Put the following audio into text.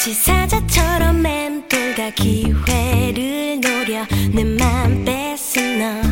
마치 사자처럼 맴돌다 기회를 노려 내맘 뺏은 너.